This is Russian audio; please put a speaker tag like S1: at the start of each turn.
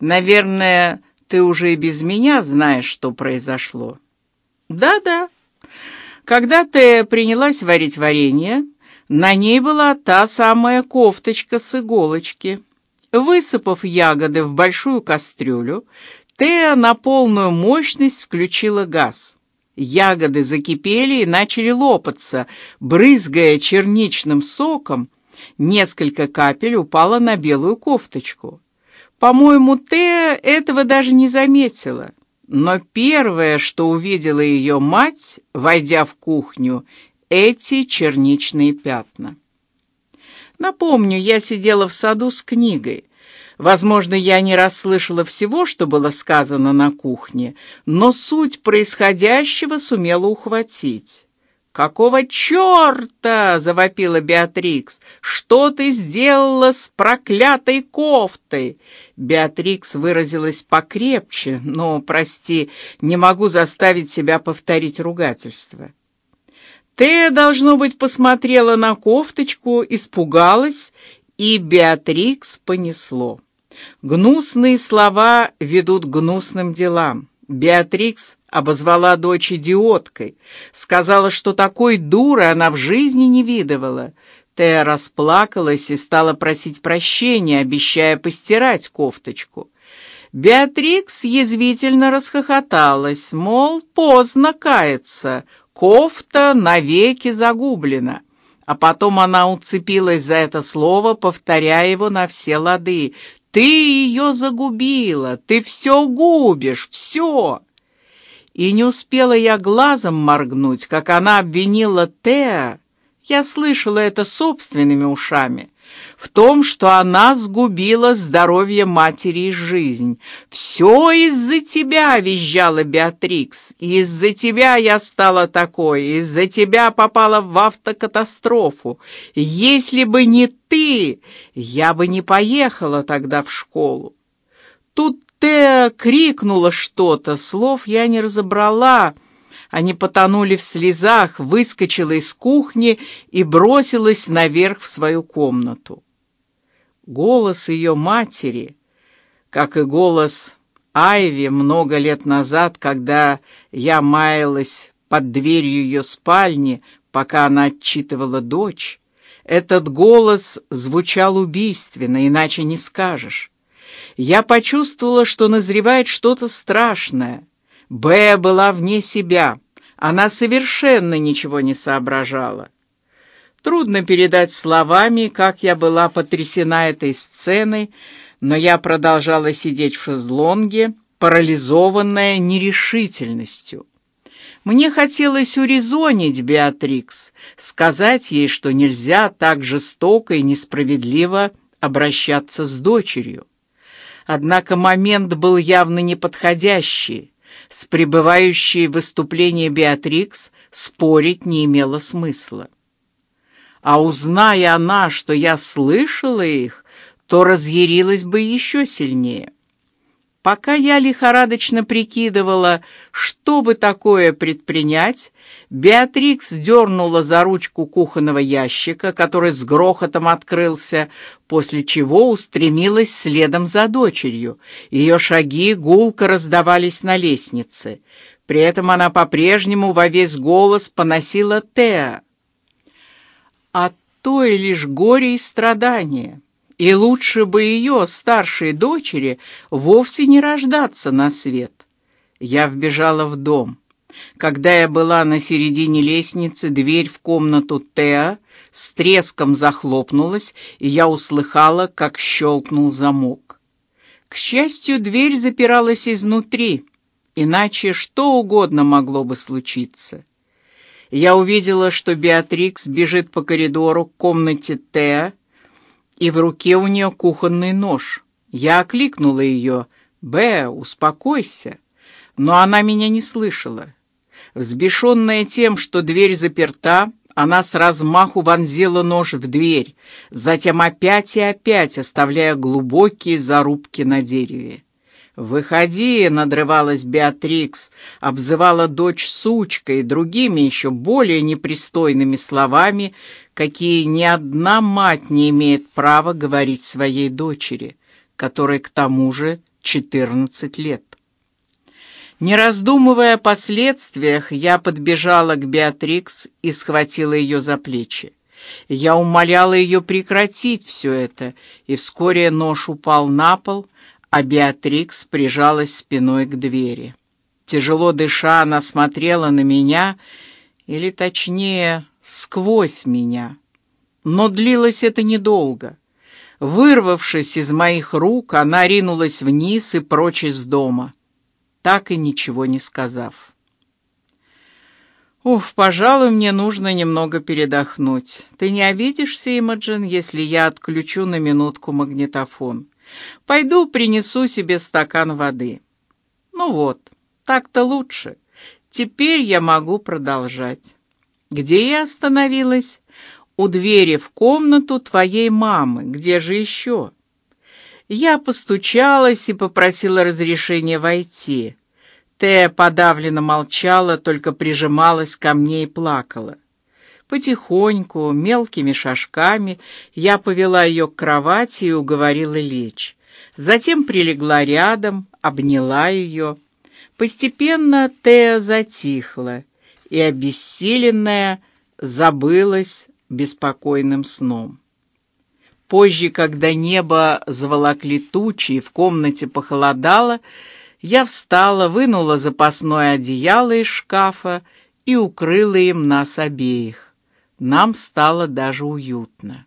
S1: Наверное, ты уже и без меня знаешь, что произошло. Да-да. Когда ты принялась варить варенье, на ней была та самая кофточка с иголочки. Высыпав ягоды в большую кастрюлю, Тея на полную мощность включила газ. Ягоды закипели и начали лопаться, брызгая черничным соком. Несколько капель упало на белую кофточку. По-моему, Тея этого даже не заметила. Но первое, что увидела ее мать, войдя в кухню, эти черничные пятна. Напомню, я сидела в саду с книгой. Возможно, я не расслышала всего, что было сказано на кухне, но суть происходящего сумела ухватить. «Какого черта?» — завопила Беатрикс. «Что ты сделала с проклятой кофтой?» Беатрикс выразилась покрепче, но, прости, не могу заставить себя повторить ругательство. Тея, должно быть, посмотрела на кофточку, испугалась, и Беатрикс понесло. Гнусные слова ведут гнусным делам. Беатрикс обозвала дочь идиоткой, сказала, что такой дуры она в жизни не видывала. Тея расплакалась и стала просить прощения, обещая постирать кофточку. Беатрикс язвительно расхохоталась, мол, поздно каяться, кофта навеки загублена. А потом она уцепилась за это слово, повторяя его на все лады. Ты ее загубила, ты все губишь, все. И не успела я глазом моргнуть, как она обвинила Теа. Я слышала это собственными ушами в том, что она сгубила здоровье матери и жизнь. Все из-за тебя, визжала Беатрикс. Из-за тебя я стала такой, из-за тебя попала в автокатастрофу. Если бы не ты, я бы не поехала тогда в школу. Тут Теа крикнула что-то, слов я не разобрала. Они потонули в слезах, выскочила из кухни и бросилась наверх в свою комнату. Голос ее матери, как и голос Айви много лет назад, когда я маялась под дверью ее спальни, пока она отчитывала дочь, этот голос звучал убийственно, иначе не скажешь. Я почувствовала, что назревает что-то страшное. Б была вне себя. Она совершенно ничего не соображала. Трудно передать словами, как я была потрясена этой сценой, но я продолжала сидеть в шезлонге, парализованная нерешительностью. Мне хотелось урезонить Беатрикс, сказать ей, что нельзя так жестоко и несправедливо обращаться с дочерью. Однако момент был явно неподходящий. С пребывающей в выступлении Беатрикс спорить не имело смысла. А узная она, что я слышала их, то разъярилась бы еще сильнее. Пока я лихорадочно прикидывала, что бы такое предпринять, Беатрикс дернула за ручку кухонного ящика, который с грохотом открылся, после чего устремилась следом за дочерью. Ее шаги гулко раздавались на лестнице. При этом она по-прежнему во весь голос поносила Теа а то и лишь горе и страдания. И лучше бы ее старшей дочери вовсе не рождаться на свет. Я вбежала в дом. Когда я была на середине лестницы, дверь в комнату Теа с треском захлопнулась, и я услыхала, как щелкнул замок. К счастью, дверь запиралась изнутри, иначе что угодно могло бы случиться. Я увидела, что Беатрикс бежит по коридору к комнате Т, и в руке у нее кухонный нож. Я окликнула ее: "Б, успокойся", но она меня не слышала. Взбешенная тем, что дверь заперта, она с размаху вонзила нож в дверь, затем опять и опять, оставляя глубокие зарубки на дереве. «Выходи!» — надрывалась Беатрикс, обзывала дочь сучкой и другими еще более непристойными словами, какие ни одна мать не имеет права говорить своей дочери, которой к тому же 14 лет. Не раздумывая о последствиях, я подбежала к Беатрикс и схватила ее за плечи. Я умоляла ее прекратить все это, и вскоре нож упал на пол, а Беатрикс прижалась спиной к двери. Тяжело дыша, она смотрела на меня, или точнее, сквозь меня. Но длилось это недолго. Вырвавшись из моих рук, она ринулась вниз и прочь из дома так и ничего не сказав. Ух, пожалуй, мне нужно немного передохнуть. Ты не обидишься, Имаджин, если я отключу на минутку магнитофон? Пойду принесу себе стакан воды. Ну вот, так-то лучше. Теперь я могу продолжать. Где я остановилась? У двери в комнату твоей мамы. Где же еще? Я постучалась и попросила разрешения войти. Тея подавленно молчала, только прижималась ко мне и плакала. Потихоньку, мелкими шажками я повела ее к кровати и уговорила лечь. Затем прилегла рядом, обняла ее. Постепенно Тея затихла и обессиленная забылась беспокойным сном. Позже, когда небо заволокли тучи и в комнате похолодало, я встала, вынула запасное одеяло из шкафа и укрыла им нас обеих. Нам стало даже уютно.